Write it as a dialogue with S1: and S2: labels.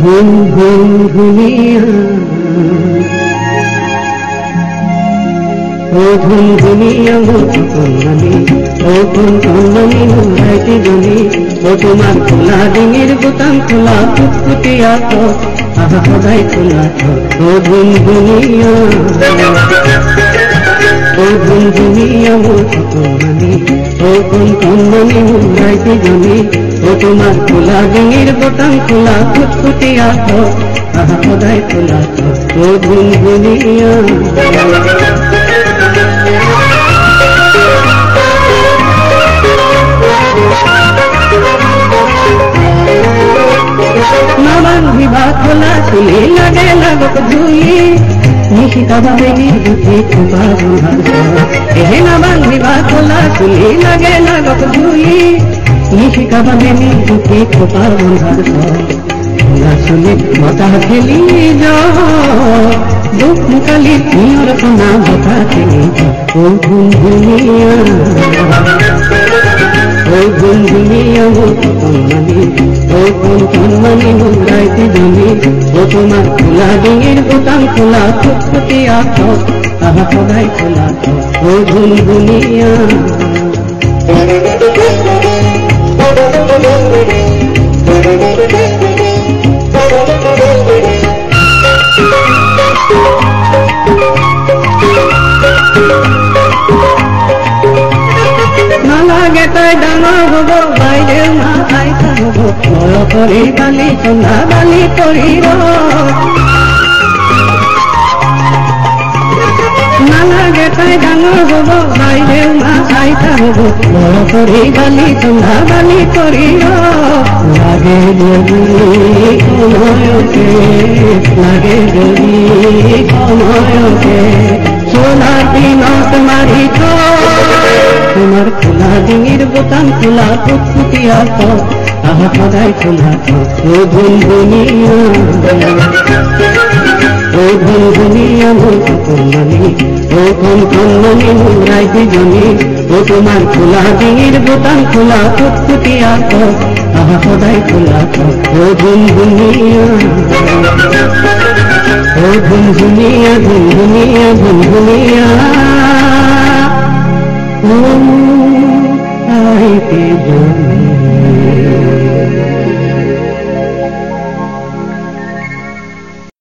S1: ঘুম ঘুম ঘুমিয়া ও ঘুমিয়া মোটি কন্যানি ও ঘুম কন্যানি মোরাইতে গনি ও তোমার খোলা ডিঙের বোতাম খোলা ফুটফুটিয়া তো আহা সদাই খোলা তো ও ঘুমিয়া ও ঘুম ঘুমিয়া মোটি কন্যানি ও ঘুম কন্যানি মোরাইতে গনি ও তোমার খোলা ডিঙের বোতাম, খোলা ফুটফুটিয়া তো আহা, সদাই খোলা ও ঘুম ঘুমিয়া নামাঙ্গিবা খোলা চুলি লাগে লাগক ধুলি নিশিতা ভাবে নির্বুদ্ধি খুবা বন্ধার এহে নামাঙ্গিবা খোলা চুলি লাগে লাগক ধুলি নিশিতা ভাবে নির্বুদ্ধি খুবা বন্ধার খোলা চুলি বতা খেলি দুঃখ মুকালি নিয়র কোনা বতা খেলি ও ঘুম ঘুমিয়া ও গুন গুনিয়া ও ও কোন কন্মানি মুরাইতে জমি ও তোমার খোলা ডিঙের বোতাম খোলা, ফুটফুটি আত তাহা সদাই খোলা ও গুন গুনিয়া নালাগে তাই ডাঙৰ হব বাইদেউ মা বয় কৰি বালি চন্দা বালি কৰি নালাগে তাই ডাঙৰ হব, বাইদেউ মা আইতা হব বয় কৰি বালি চন্দা বালি কৰি লাগে যদি সময়তে, লাগে যদি সময়তে সোনার দিনত মারি তোমার খোলা ডিঙির বোতাম খোলা ফুটফুটিয়া খোলা তো ও ও ও তোমার খোলা ডিঙির বোতাম খোলা তাহা সদাই খোলা ও গুনগুনিয়া ও গুনগুনিয়া গুনগুনিয়া ও আইতে জানি